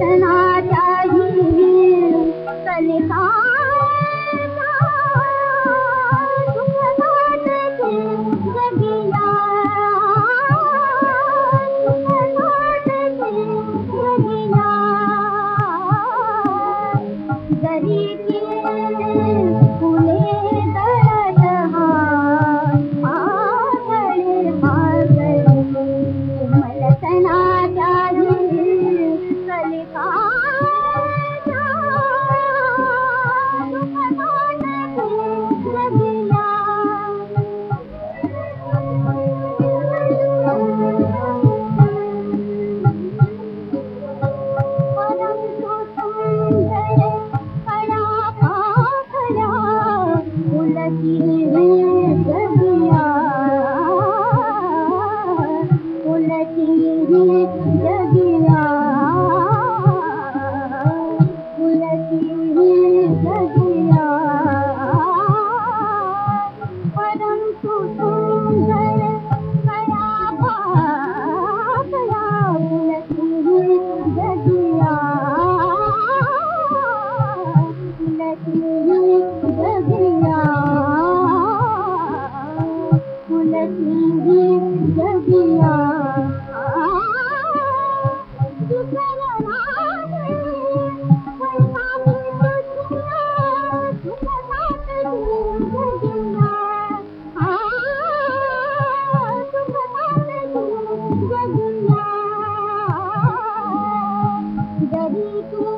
कन थी Thank you. جڳيا بدي